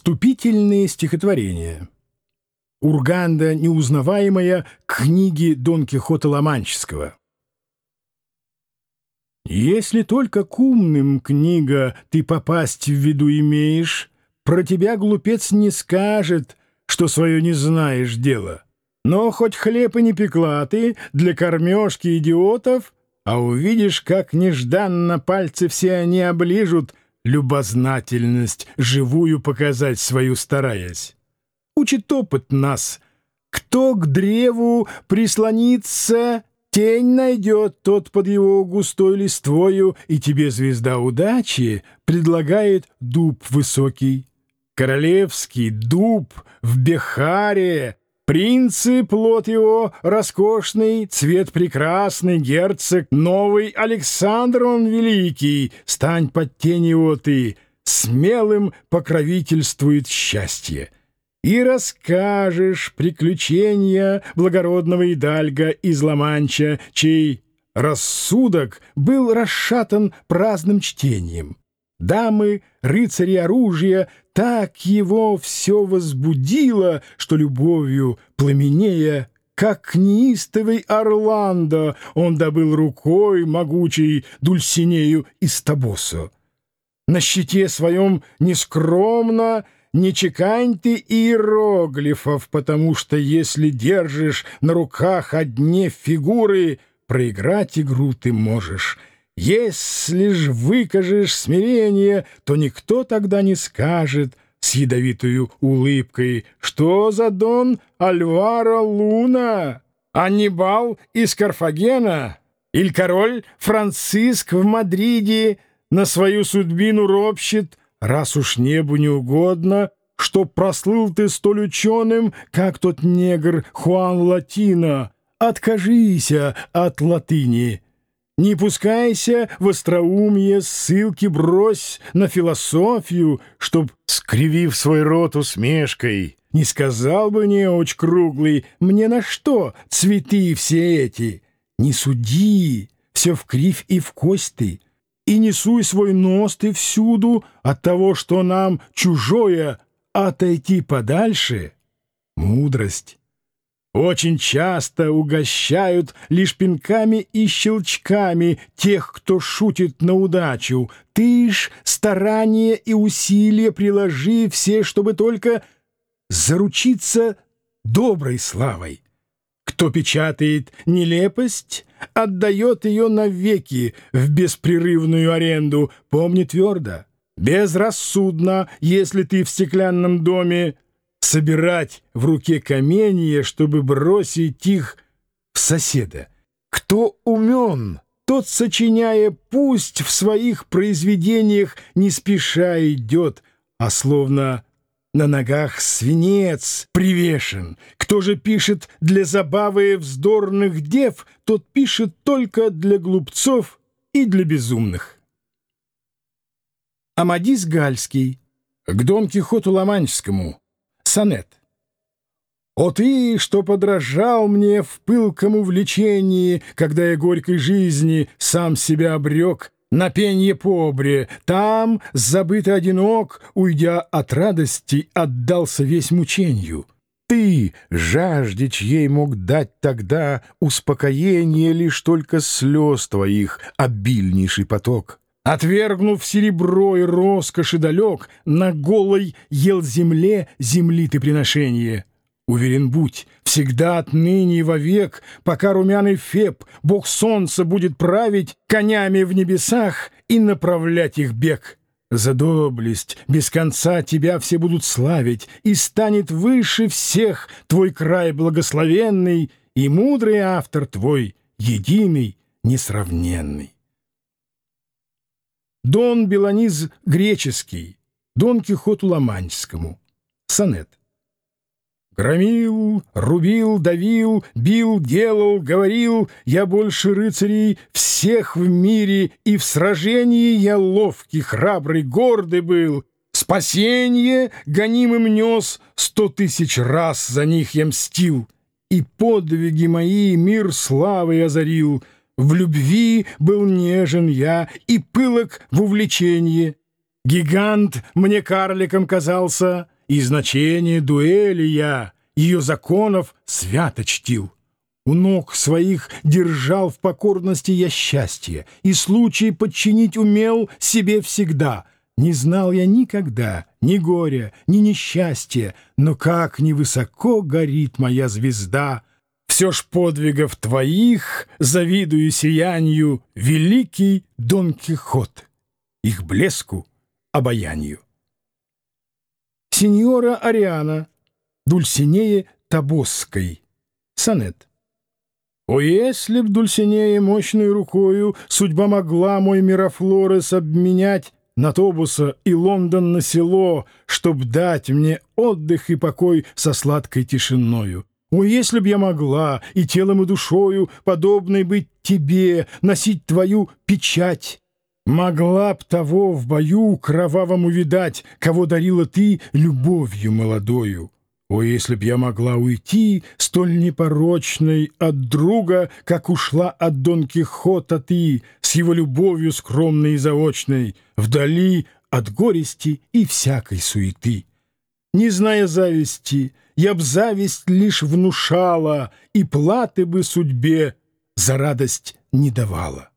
Вступительные стихотворения. Урганда неузнаваемая книги Дон Кихота Ломанческого. Если только к умным, книга, ты попасть в виду имеешь, про тебя глупец не скажет, что свое не знаешь дело. Но хоть хлеб и не пекла ты для кормежки идиотов, а увидишь, как нежданно пальцы все они оближут — любознательность живую показать свою стараясь. Учит опыт нас. Кто к древу прислонится, тень найдет тот под его густой листвою, и тебе звезда удачи предлагает дуб высокий. Королевский дуб в Бехаре Принцы, плод его роскошный, цвет прекрасный, герцог, новый Александр он великий, стань под тень его ты, смелым покровительствует счастье. И расскажешь приключения благородного Идальга из Ла-Манча, чей рассудок был расшатан праздным чтением. Дамы, рыцари оружия так его все возбудило, что любовью пламенея, как неистовый Орландо, он добыл рукой могучей Дульсинею из Табосо. На щите своем нескромно не чекань ты иероглифов, потому что если держишь на руках одни фигуры, проиграть игру ты можешь — если ж выкажешь смирение, то никто тогда не скажет с ядовитою улыбкой, что за дон Альваро Луна, Аннибал из Карфагена или король Франциск в Мадриде на свою судьбину ропщет, раз уж небу не угодно, чтоб прослыл ты столь ученым, как тот негр Хуан Латино. Откажися от латыни». Не пускайся в остроумие, ссылки брось на философию, чтоб, скривив свой рот усмешкой, не сказал бы неуч круглый, мне на что цветы все эти? Не суди, все в кривь и в кость ты, и не суй свой нос ты всюду от того, что нам чужое, отойти подальше — мудрость. Очень часто угощают лишь пинками и щелчками тех, кто шутит на удачу. Ты ж старания и усилия приложи все, чтобы только заручиться доброй славой. Кто печатает нелепость, отдает ее навеки в беспрерывную аренду. Помни твердо, безрассудно, если ты в стеклянном доме собирать в руке каменья, чтобы бросить их в соседа. Кто умен, тот, сочиняя, пусть в своих произведениях не спеша идет, а словно на ногах свинец привешен. Кто же пишет для забавы вздорных дев, тот пишет только для глупцов и для безумных. Амадис Гальский к Дон Кихоту Ломанческому Сонет. О ты, что подражал мне в пылком увлечении, Когда я горькой жизни сам себя обрек, На пенье побре, там, забытый одинок, Уйдя от радости, отдался весь мучению. Ты, жажде чьей мог дать тогда Успокоение лишь только слез твоих обильнейший поток. Отвергнув серебро и роскоши далек, На голой ел земле земли ты приношение. Уверен будь, всегда отныне и вовек, Пока румяный Феб, бог солнца, будет править Конями в небесах и направлять их бег. За доблесть без конца тебя все будут славить, И станет выше всех твой край благословенный, И мудрый автор твой, единый, несравненный. Дон Беланиз греческий, Дон Кихоту Ломанческому. Сонет. Громил, рубил, давил, бил, делал, говорил, я больше рыцарей всех в мире, и в сражении я ловкий, храбрый, гордый был. Спасение гонимым нес, сто тысяч раз за них я мстил, и подвиги мои мир славой озарил — в любви был нежен я и пылок в увлечении. Гигант мне карликом казался, и значение дуэли я, ее законов свято чтил. У ног своих держал в покорности я счастье, и случай подчинить умел себе всегда. Не знал я никогда ни горя, ни несчастья, но как невысоко горит моя звезда. Все ж подвигов твоих завидую сиянию великий Дон Кихот, их блеску, обаянию. Сеньора Ариана, Дульсинее Табосской, сонет. О, если б Дульсинея мощной рукою Судьба могла мой Мирафлорес обменять На Тобуса и Лондон на село, Чтоб дать мне отдых и покой Со сладкой тишиною. О, если б я могла и телом, и душою, Подобной быть тебе, носить твою печать, Могла б того в бою кровавом увидать, Кого дарила ты любовью молодою. О, если б я могла уйти, столь непорочной от друга, как ушла от Дон Кихота ты, с его любовью скромной и заочной, вдали от горести и всякой суеты. Не зная зависти, я б зависть лишь внушала, и платы бы судьбе за радость не давала.